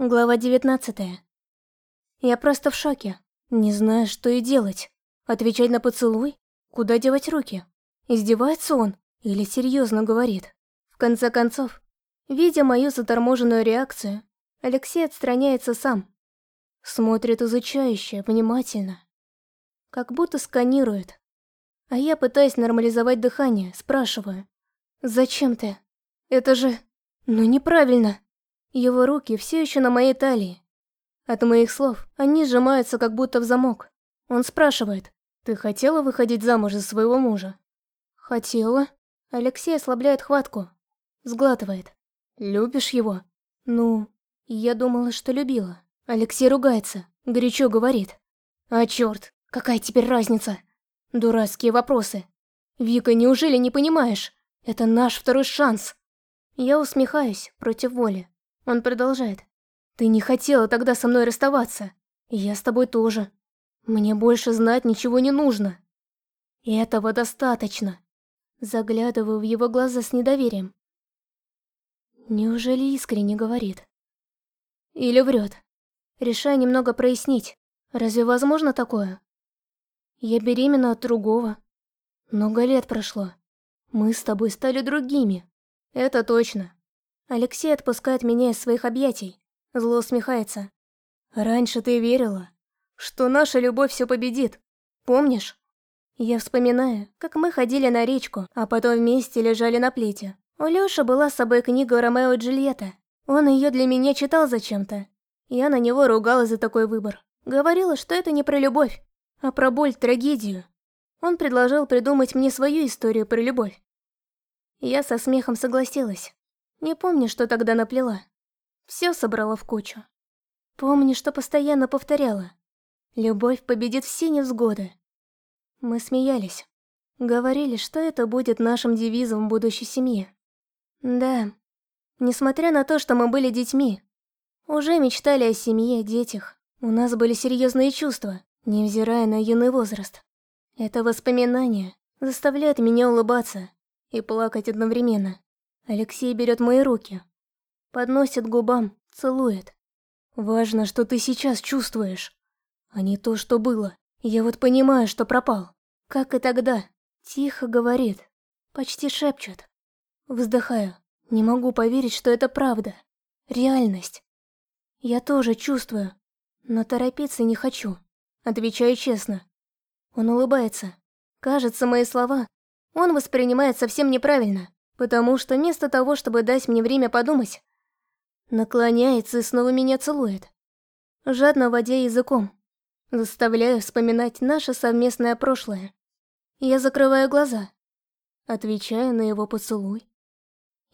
Глава 19 Я просто в шоке. Не знаю, что и делать. Отвечать на поцелуй? Куда девать руки? Издевается он? Или серьезно говорит? В конце концов, видя мою заторможенную реакцию, Алексей отстраняется сам. Смотрит изучающе, внимательно. Как будто сканирует. А я пытаюсь нормализовать дыхание, спрашиваю. «Зачем ты? Это же... ну неправильно!» Его руки все еще на моей талии. От моих слов они сжимаются как будто в замок. Он спрашивает, «Ты хотела выходить замуж за своего мужа?» «Хотела». Алексей ослабляет хватку. Сглатывает. «Любишь его?» «Ну, я думала, что любила». Алексей ругается, горячо говорит. «А черт, какая теперь разница?» Дурацкие вопросы. «Вика, неужели не понимаешь? Это наш второй шанс!» Я усмехаюсь против воли. Он продолжает. «Ты не хотела тогда со мной расставаться. я с тобой тоже. Мне больше знать ничего не нужно. Этого достаточно». Заглядываю в его глаза с недоверием. Неужели искренне говорит? Или врет? Решаю немного прояснить. Разве возможно такое? Я беременна от другого. Много лет прошло. Мы с тобой стали другими. Это точно. Алексей отпускает меня из своих объятий. Зло усмехается. Раньше ты верила, что наша любовь все победит. Помнишь? Я вспоминаю, как мы ходили на речку, а потом вместе лежали на плите. У Лёши была с собой книга Ромео и Джульетта. Он ее для меня читал зачем-то. Я на него ругалась за такой выбор. Говорила, что это не про любовь, а про боль, трагедию. Он предложил придумать мне свою историю про любовь. Я со смехом согласилась. Не помню, что тогда наплела. Все собрала в кучу. Помню, что постоянно повторяла. Любовь победит все невзгоды. Мы смеялись. Говорили, что это будет нашим девизом в будущей семье. Да, несмотря на то, что мы были детьми, уже мечтали о семье, детях. У нас были серьезные чувства, невзирая на юный возраст. Это воспоминание заставляет меня улыбаться и плакать одновременно. Алексей берет мои руки, подносит губам, целует. Важно, что ты сейчас чувствуешь, а не то, что было. Я вот понимаю, что пропал. Как и тогда. Тихо говорит, почти шепчет. Вздыхаю. Не могу поверить, что это правда. Реальность. Я тоже чувствую, но торопиться не хочу. Отвечаю честно. Он улыбается. Кажется, мои слова он воспринимает совсем неправильно потому что вместо того, чтобы дать мне время подумать, наклоняется и снова меня целует. Жадно водя языком, заставляю вспоминать наше совместное прошлое. Я закрываю глаза, отвечаю на его поцелуй.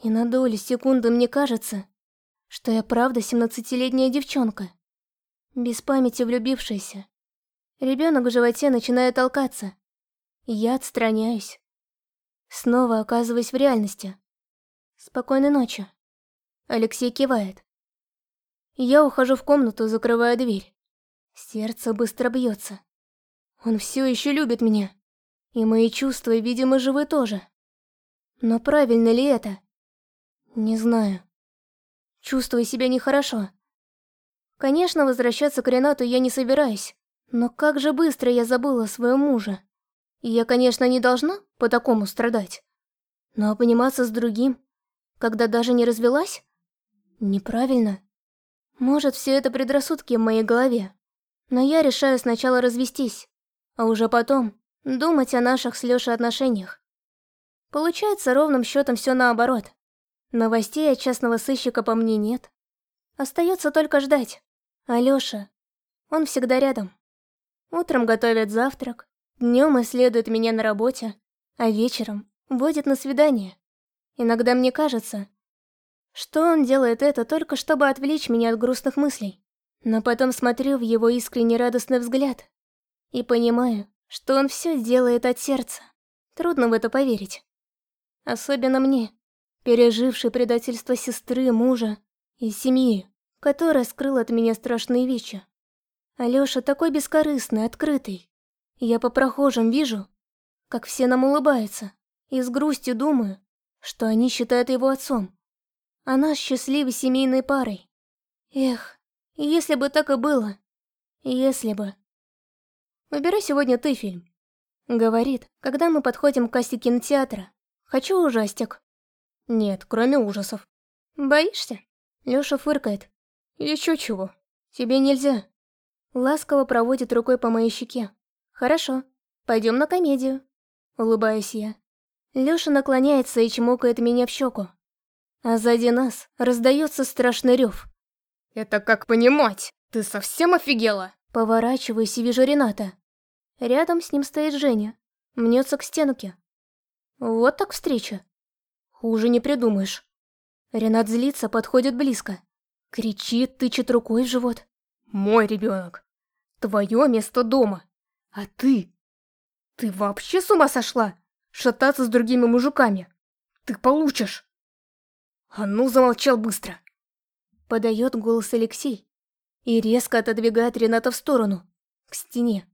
И на долю секунды мне кажется, что я правда семнадцатилетняя девчонка, без памяти влюбившаяся. Ребенок в животе начинает толкаться. Я отстраняюсь, Снова оказываюсь в реальности. Спокойной ночи. Алексей кивает. Я ухожу в комнату, закрываю дверь. Сердце быстро бьется. Он все еще любит меня. И мои чувства, видимо, живы тоже. Но правильно ли это? Не знаю. Чувствую себя нехорошо. Конечно, возвращаться к Ренату я не собираюсь. Но как же быстро я забыла своего мужа. Я, конечно, не должна по такому страдать. Но обниматься с другим, когда даже не развелась? Неправильно. Может, все это предрассудки в моей голове. Но я решаю сначала развестись, а уже потом думать о наших с Лешей отношениях. Получается ровным счетом все наоборот. Новостей от частного сыщика по мне нет. Остается только ждать. А Лёша, он всегда рядом. Утром готовит завтрак, Днем исследует меня на работе, а вечером водит на свидание. Иногда мне кажется, что он делает это только чтобы отвлечь меня от грустных мыслей. Но потом смотрю в его искренне радостный взгляд и понимаю, что он все делает от сердца. Трудно в это поверить. Особенно мне, пережившей предательство сестры, мужа и семьи, которая скрыла от меня страшные вещи. Алёша такой бескорыстный, открытый. Я по прохожим вижу, как все нам улыбаются, и с грустью думаю, что они считают его отцом, а нас счастливой семейной парой. Эх, Если бы так и было. Если бы. Выбирай сегодня ты фильм. Говорит, когда мы подходим к кассе кинотеатра. Хочу ужастик. Нет, кроме ужасов. Боишься? Лёша фыркает. Еще чего. Тебе нельзя. Ласково проводит рукой по моей щеке. Хорошо, пойдем на комедию. Улыбаюсь я. Лёша наклоняется и чмокает меня в щеку. А сзади нас раздается страшный рев. «Это как понимать? Ты совсем офигела?» Поворачиваюсь и вижу Рената. Рядом с ним стоит Женя. Мнется к стенке. Вот так встреча. Хуже не придумаешь. Ренат злится, подходит близко. Кричит, тычет рукой в живот. «Мой ребенок. Твое место дома. А ты? Ты вообще с ума сошла? Шататься с другими мужиками? Ты получишь!» «А ну, замолчал быстро!» Подает голос Алексей и резко отодвигает Рената в сторону, к стене.